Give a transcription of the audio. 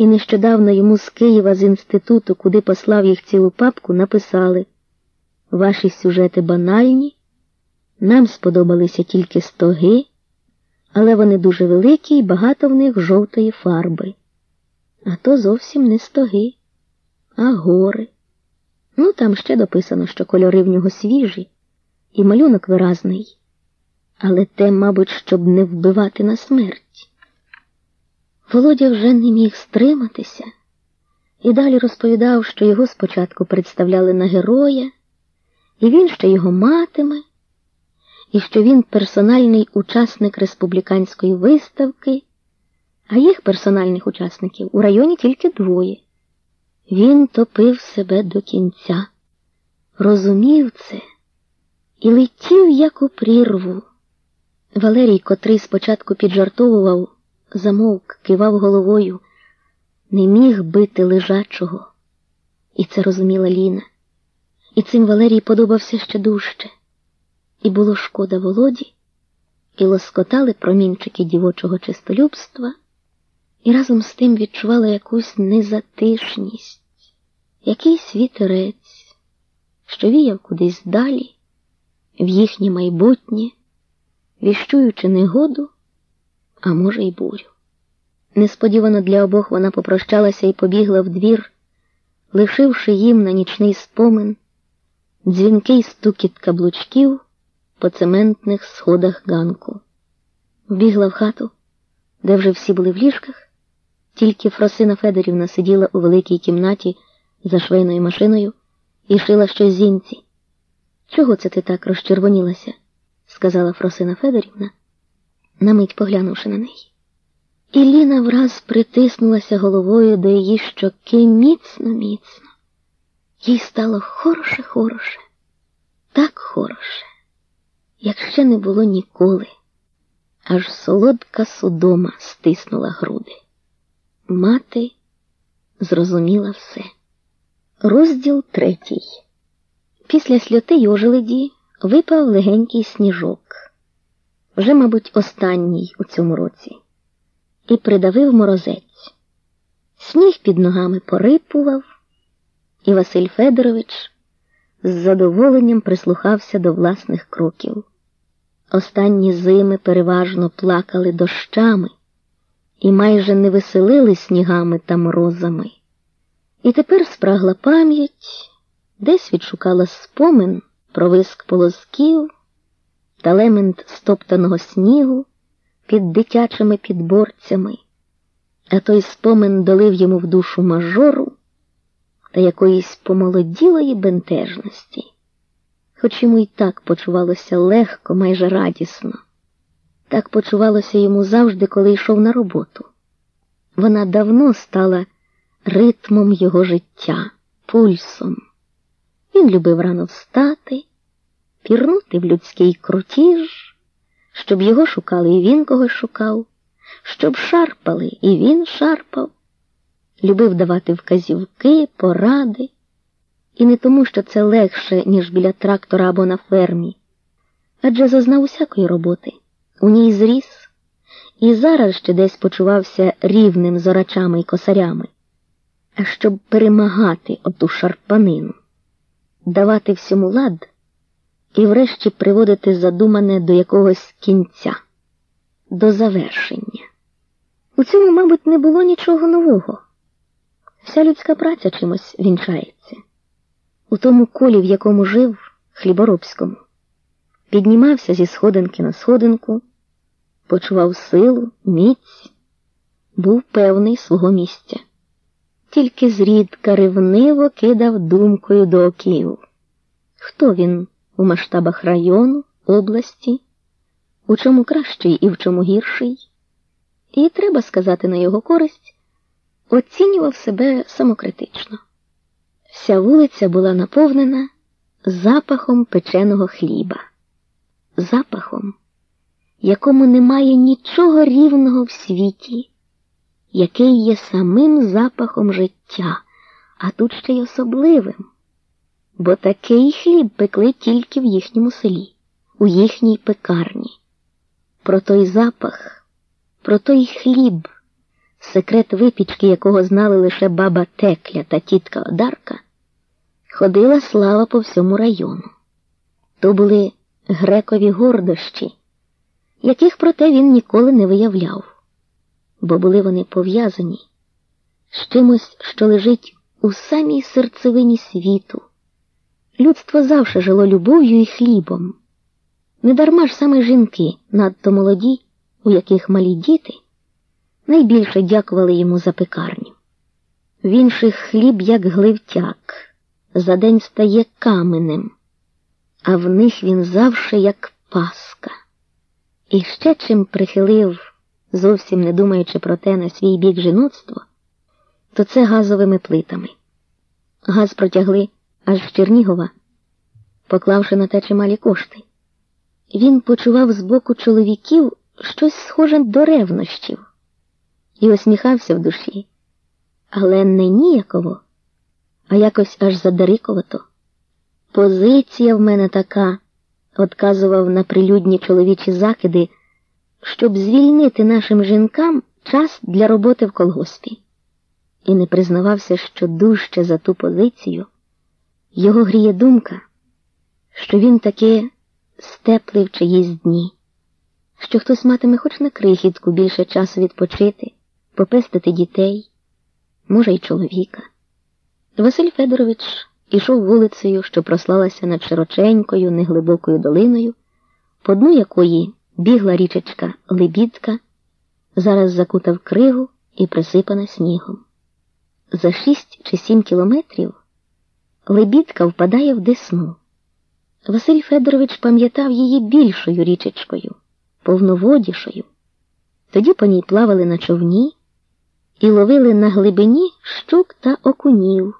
І нещодавно йому з Києва з інституту, куди послав їх цілу папку, написали Ваші сюжети банальні, нам сподобалися тільки стоги, але вони дуже великі і багато в них жовтої фарби. А то зовсім не стоги, а гори. Ну, там ще дописано, що кольори в нього свіжі, і малюнок виразний. Але те, мабуть, щоб не вбивати на смерть. Володя вже не міг стриматися і далі розповідав, що його спочатку представляли на героя, і він ще його матиме, і що він персональний учасник республіканської виставки, а їх персональних учасників у районі тільки двоє. Він топив себе до кінця, розумів це і летів, як у прірву. Валерій, котрий спочатку піджартовував, замовк, кивав головою, не міг бити лежачого. І це розуміла Ліна. І цим Валерій подобався ще дужче. І було шкода Володі, і лоскотали промінчики дівочого чистолюбства, і разом з тим відчувала якусь незатишність, якийсь вітерець, що віяв кудись далі, в їхнє майбутнє, віщуючи негоду, а може, й бурю. Несподівано для обох вона попрощалася і побігла в двір, лишивши їм на нічний спомин дзвінкий стукіт каблучків по цементних сходах ганку. Вбігла в хату, де вже всі були в ліжках, тільки Фросина Федорівна сиділа у великій кімнаті за швейною машиною і шила щось зінці. Чого це ти так розчервонілася? сказала Фросина Федорівна, на мить поглянувши на неї. І Ліна враз притиснулася головою до її щоки міцно, міцно. Їй стало хороше, хороше, так хороше, як ще не було ніколи, аж солодка судома стиснула груди. Мати зрозуміла все. Розділ третій. Після сльоти Йожеледі випав легенький сніжок, вже, мабуть, останній у цьому році, і придавив морозець. Сніг під ногами порипував, і Василь Федорович з задоволенням прислухався до власних кроків. Останні зими переважно плакали дощами і майже не веселили снігами та морозами. І тепер спрагла пам'ять, десь відшукала спомин про виск полосків та лемент стоптаного снігу під дитячими підборцями, а той спомин долив йому в душу мажору та якоїсь помолоділої бентежності, хоч йому й так почувалося легко, майже радісно. Так почувалося йому завжди, коли йшов на роботу. Вона давно стала ритмом його життя, пульсом. Він любив рано встати, пірнути в людський крутіж, щоб його шукали і він когось шукав, щоб шарпали і він шарпав, любив давати вказівки, поради, і не тому, що це легше, ніж біля трактора або на фермі, адже зазнав усякої роботи, у ній зріс, і зараз ще десь почувався рівним з орачами і косарями, а щоб перемагати оту шарпанину давати всьому лад і врешті приводити задумане до якогось кінця, до завершення. У цьому, мабуть, не було нічого нового. Вся людська праця чимось вінчається. У тому колі, в якому жив хліборобському, піднімався зі сходинки на сходинку, почував силу, міць, був певний свого місця тільки зрідка ревниво кидав думкою до оків. Хто він у масштабах району, області, у чому кращий і в чому гірший? І, треба сказати на його користь, оцінював себе самокритично. Вся вулиця була наповнена запахом печеного хліба, запахом, якому немає нічого рівного в світі який є самим запахом життя, а тут ще й особливим. Бо такий хліб пекли тільки в їхньому селі, у їхній пекарні. Про той запах, про той хліб секрет випічки, якого знали лише баба Текля та тітка Одарка, ходила слава по всьому району. То були грекові гордощі, яких проте він ніколи не виявляв, бо були вони пов'язані з чимось, що лежить у самій серцевині світу. Людство завше жило любов'ю і хлібом. Недарма ж саме жінки, надто молоді, у яких малі діти, найбільше дякували йому за пекарню. В інших хліб, як гливтяк, за день стає каменем, а в них він завше як паска. І ще чим прихилив, зовсім не думаючи про те на свій бік жіноцтво, то це газовими плитами. Газ протягли аж з Чернігова, поклавши на те чималі кошти. Він почував з боку чоловіків щось схоже до ревнощів і усміхався в душі, але не ніяково, а якось аж задариковато. Позиція в мене така, отказував на прилюдні чоловічі закиди, щоб звільнити нашим жінкам час для роботи в колгоспі, і не признавався, що дужче за ту позицію його гріє думка, що він таки степлив чиїсь дні, що хтось матиме хоч на крихітку більше часу відпочити, попестити дітей, може, й чоловіка. Василь Федорович ішов вулицею, що прослалася над широченькою, неглибокою долиною, по дну якої бігла річечка Лебідка, зараз закута в кригу і присипана снігом. За шість чи сім кілометрів Лебідка впадає в десну. Василь Федорович пам'ятав її більшою річечкою, повноводішою. Тоді по ній плавали на човні і ловили на глибині щук та окунів.